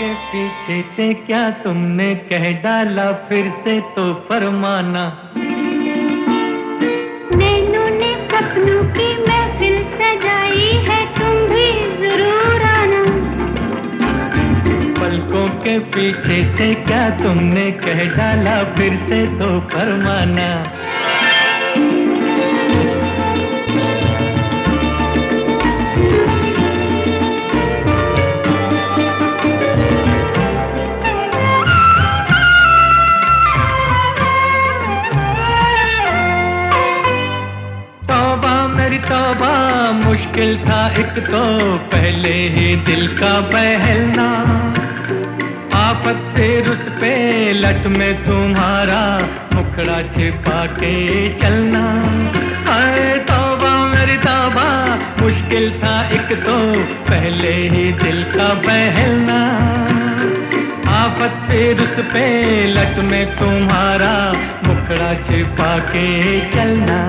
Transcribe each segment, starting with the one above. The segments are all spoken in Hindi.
पीछे से क्या तुमने कह डाला? फिर से तो फरमाना। नैनों ने सपनों की महफिल सजाई है तुम भी ज़रूर आना। पलकों के पीछे से क्या तुमने कह डाला? फिर से तो फरमाना। मुश्किल था, एक तो पहले ही दिल का बहलना। आफत फिर उस पे लट में तुम्हारा मुखड़ा छिपा के चलना। अरे तौबा मेरी तौबा, मुश्किल था, एक तो पहले ही दिल का बहलना। आफत फिर उस पे लट में तुम्हारा मुखड़ा छिपा के चलना।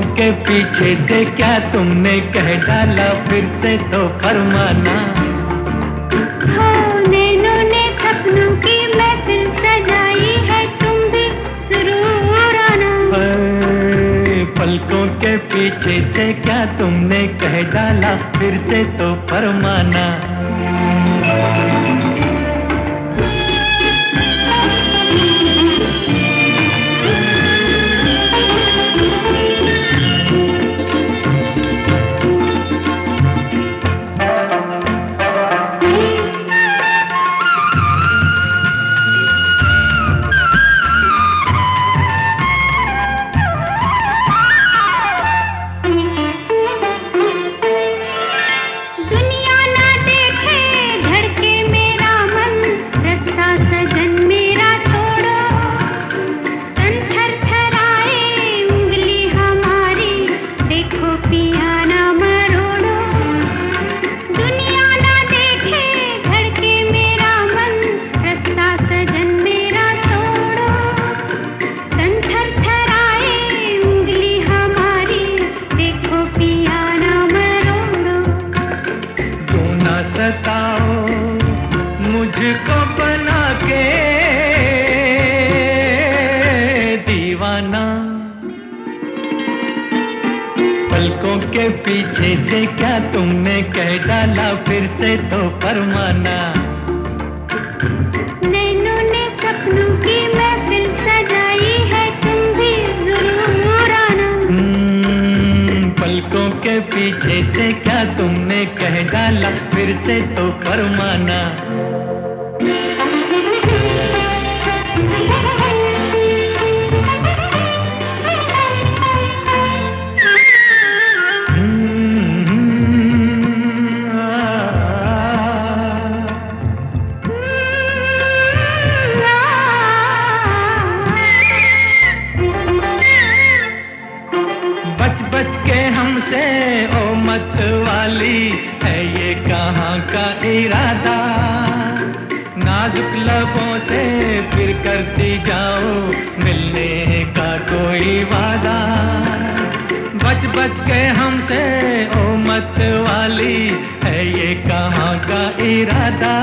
के पीछे से क्या तुमने कह डाला? फिर से तो फरमाना। ने सपनों की महफिल सजाई है तुम भी ज़रूर आना। पलकों के पीछे से क्या तुमने कह डाला? फिर से तो फरमाना। के दीवाना। पलकों के पीछे से क्या तुमने कह डाला? फिर से तो फरमाना। सपनों की महफिल सजाई है तुम भी ज़रूर आना हम्म, पलकों के पीछे से क्या तुमने कह डाला? फिर से तो फरमाना। मत वाली है ये कहाँ का इरादा? नाजुक लबों से फिर करती जाओ, मिलने का कोई वादा। बच बच के हमसे, ओ मत वाली है ये कहाँ का इरादा?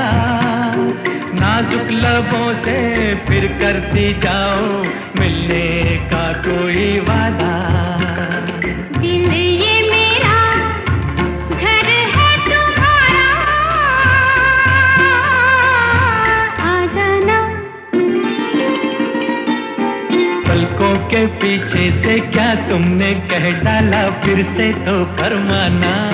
नाजुक लबों से फिर करती जाओ, मिलने का कोई वादा। पीछे से क्या तुमने कह डाला? फिर से तो फरमाना।